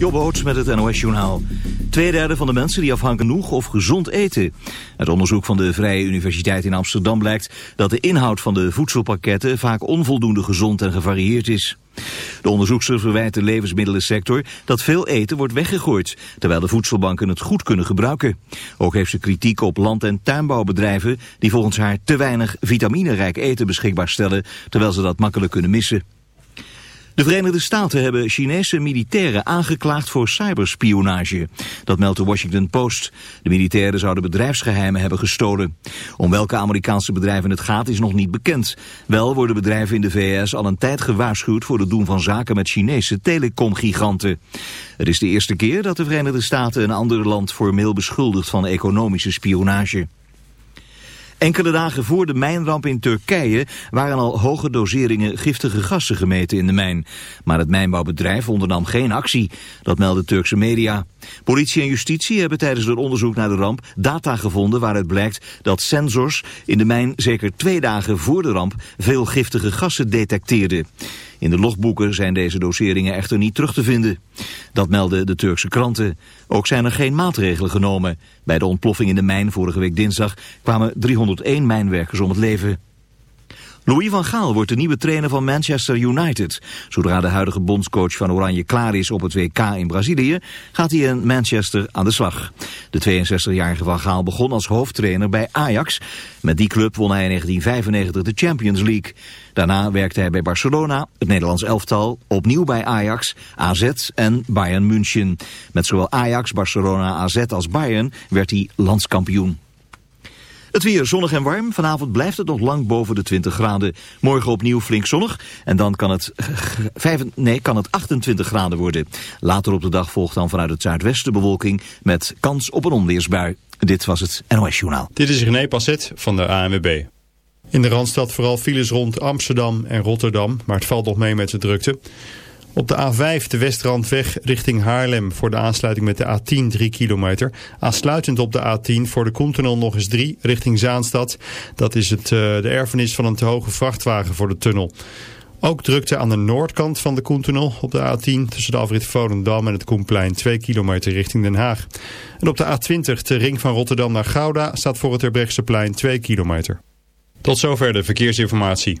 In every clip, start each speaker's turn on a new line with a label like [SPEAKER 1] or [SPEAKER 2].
[SPEAKER 1] Jobboot met het NOS-journaal. Tweederde van de mensen die afhangen genoeg of gezond eten. Uit onderzoek van de Vrije Universiteit in Amsterdam blijkt dat de inhoud van de voedselpakketten vaak onvoldoende gezond en gevarieerd is. De onderzoekster verwijt de levensmiddelensector dat veel eten wordt weggegooid, terwijl de voedselbanken het goed kunnen gebruiken. Ook heeft ze kritiek op land- en tuinbouwbedrijven die volgens haar te weinig vitaminerijk eten beschikbaar stellen, terwijl ze dat makkelijk kunnen missen. De Verenigde Staten hebben Chinese militairen aangeklaagd voor cyberspionage. Dat meldt de Washington Post. De militairen zouden bedrijfsgeheimen hebben gestolen. Om welke Amerikaanse bedrijven het gaat is nog niet bekend. Wel worden bedrijven in de VS al een tijd gewaarschuwd voor het doen van zaken met Chinese telecomgiganten. Het is de eerste keer dat de Verenigde Staten een ander land formeel beschuldigt van economische spionage. Enkele dagen voor de mijnramp in Turkije waren al hoge doseringen giftige gassen gemeten in de mijn. Maar het mijnbouwbedrijf ondernam geen actie, dat melden Turkse media. Politie en justitie hebben tijdens het onderzoek naar de ramp data gevonden waaruit blijkt dat sensors in de mijn zeker twee dagen voor de ramp veel giftige gassen detecteerden. In de logboeken zijn deze doseringen echter niet terug te vinden. Dat melden de Turkse kranten. Ook zijn er geen maatregelen genomen. Bij de ontploffing in de mijn vorige week dinsdag kwamen 301 mijnwerkers om het leven. Louis van Gaal wordt de nieuwe trainer van Manchester United. Zodra de huidige bondscoach van Oranje klaar is op het WK in Brazilië, gaat hij in Manchester aan de slag. De 62-jarige van Gaal begon als hoofdtrainer bij Ajax. Met die club won hij in 1995 de Champions League. Daarna werkte hij bij Barcelona, het Nederlands elftal, opnieuw bij Ajax, AZ en Bayern München. Met zowel Ajax, Barcelona, AZ als Bayern werd hij landskampioen. Het weer zonnig en warm. Vanavond blijft het nog lang boven de 20 graden. Morgen opnieuw flink zonnig. En dan kan het, 5, nee, kan het 28 graden worden. Later op de dag volgt dan vanuit het zuidwesten bewolking met kans op een onweersbui. Dit was het NOS Journaal.
[SPEAKER 2] Dit is René Passet van de ANWB. In de Randstad vooral files rond Amsterdam en Rotterdam. Maar het valt nog mee met de drukte. Op de A5 de Westrandweg richting Haarlem voor de aansluiting met de A10 3 kilometer. Aansluitend op de A10 voor de Koentunnel nog eens 3 richting Zaanstad. Dat is het, uh, de erfenis van een te hoge vrachtwagen voor de tunnel. Ook drukte aan de noordkant van de Koentunnel op de A10 tussen de afrit Volendam en het Koenplein 2 kilometer richting Den Haag. En op de A20 de ring van Rotterdam naar Gouda staat voor het Terbrechtseplein 2 kilometer. Tot zover de verkeersinformatie.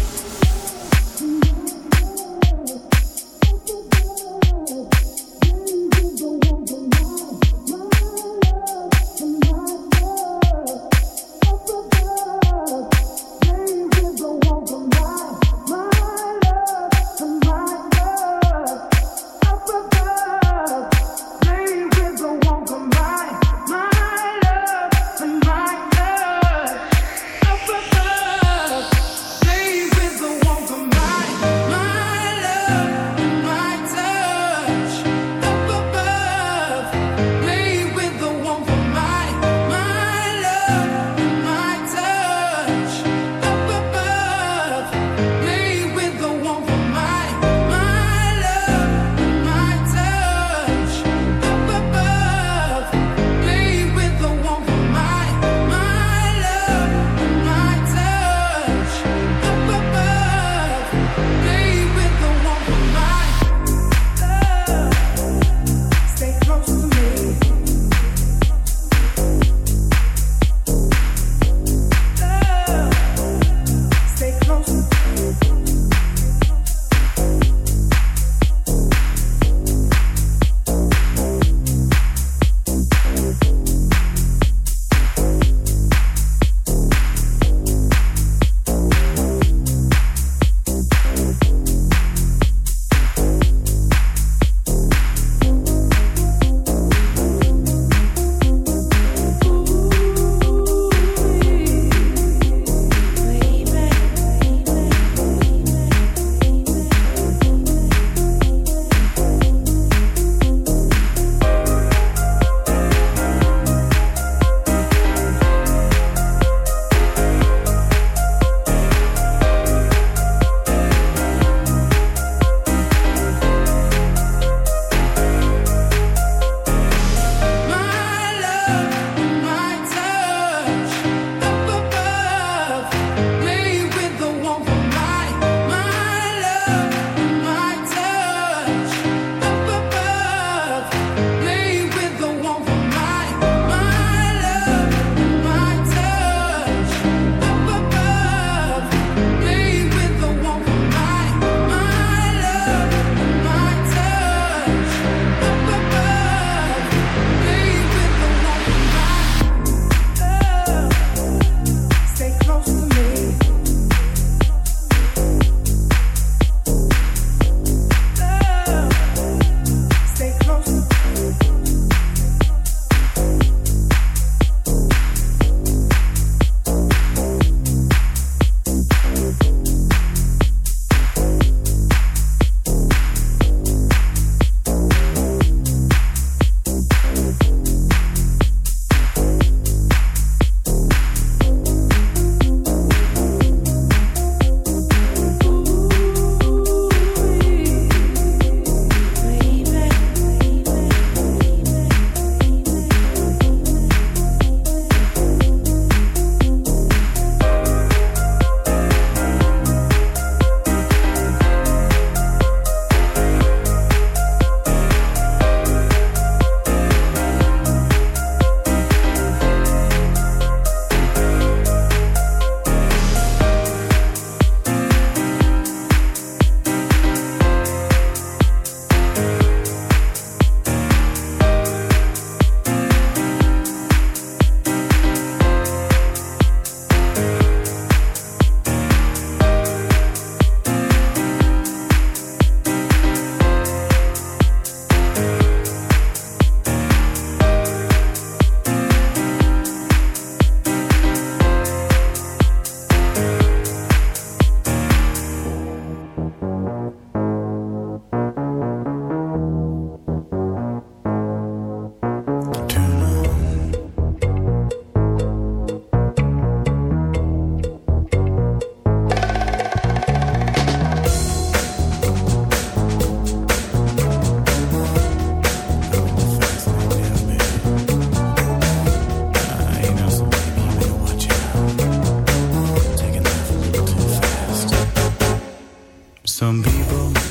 [SPEAKER 3] people.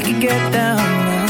[SPEAKER 4] we could get down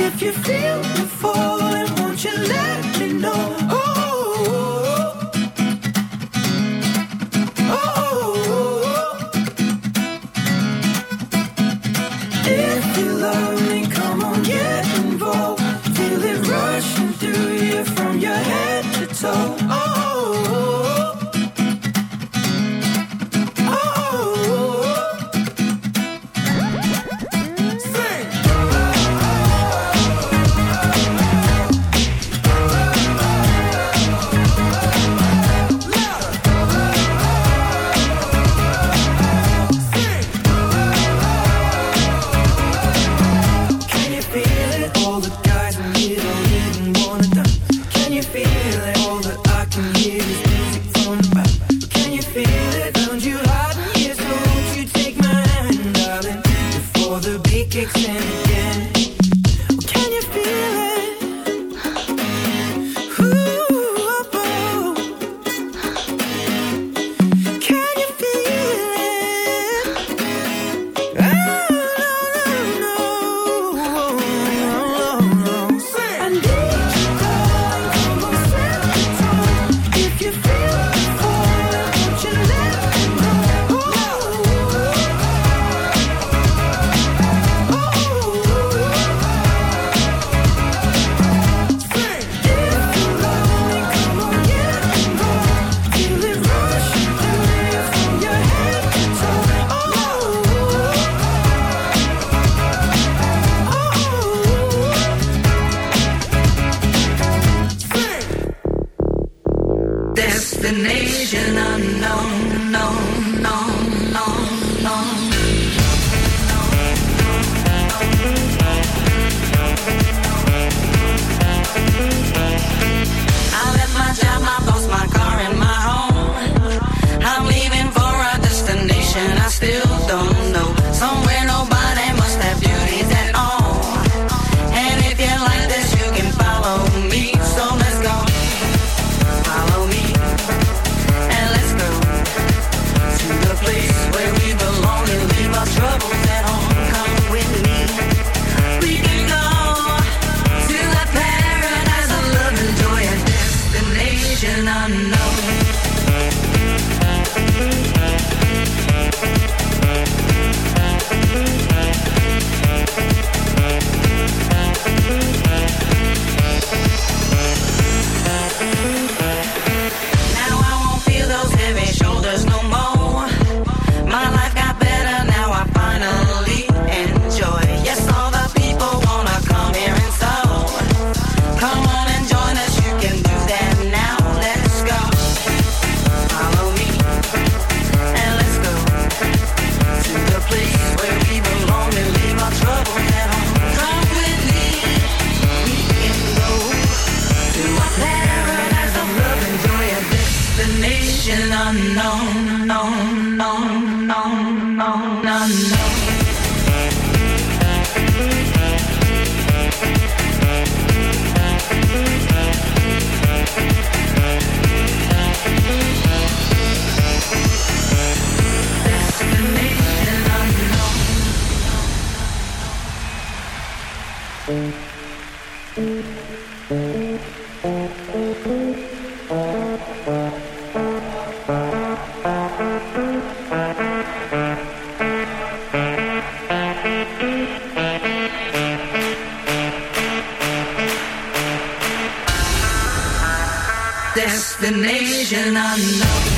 [SPEAKER 4] If you feel the falling, won't you let me know? Oh, oh, oh, if you love me. Destination unknown.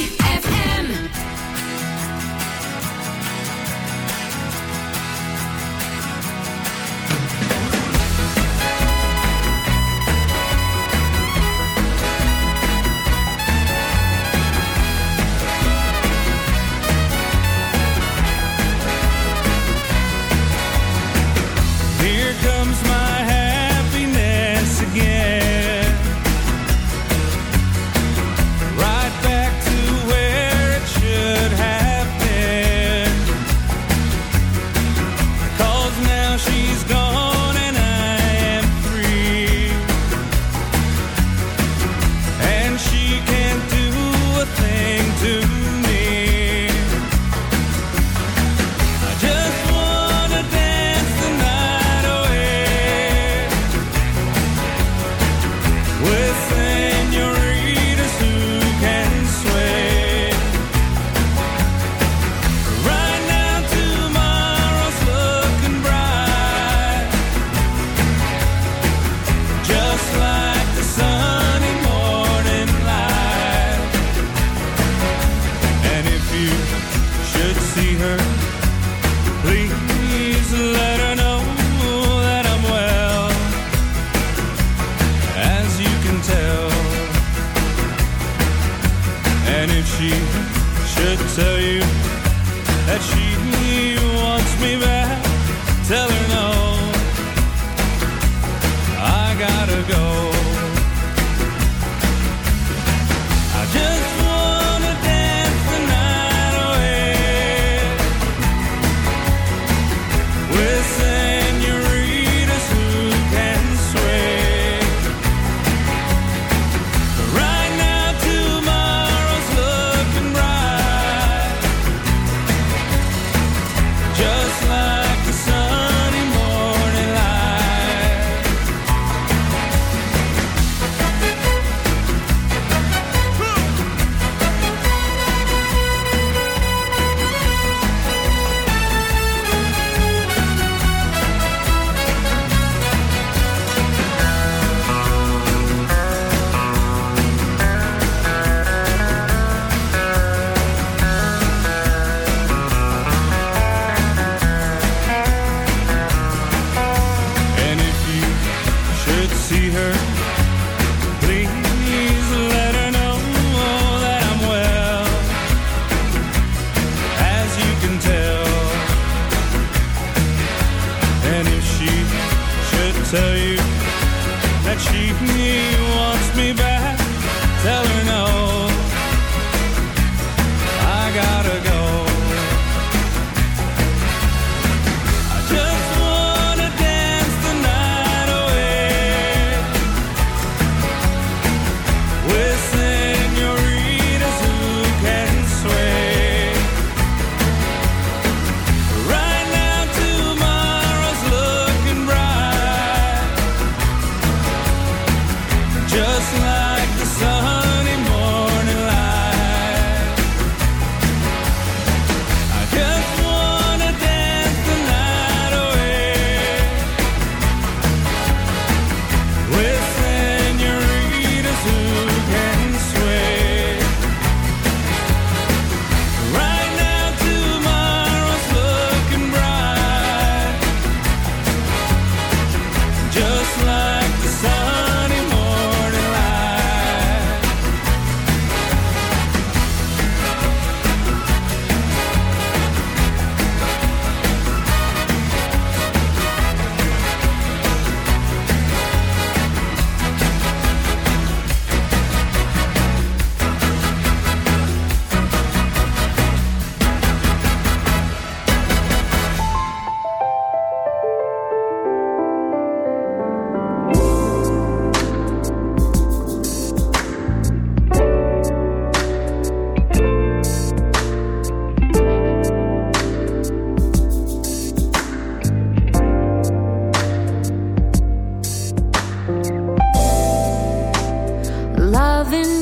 [SPEAKER 5] Loving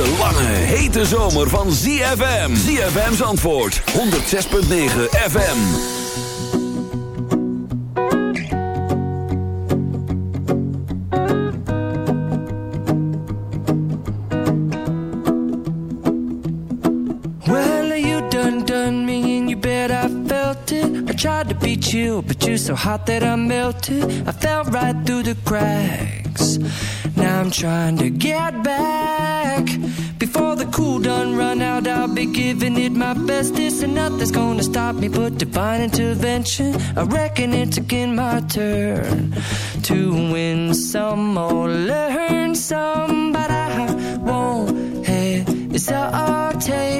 [SPEAKER 6] de lange, hete zomer van ZFM. ZFM's antwoord, 106.9 FM.
[SPEAKER 4] Well, you done done me and you bet I felt it. I tried to beat you, but you're so hot that I melted. I fell right through the cracks. Now I'm trying to get back. be giving it my best. This and nothing's gonna stop me but divine intervention. I reckon it's again my turn to win some or learn some, but I won't hesitate.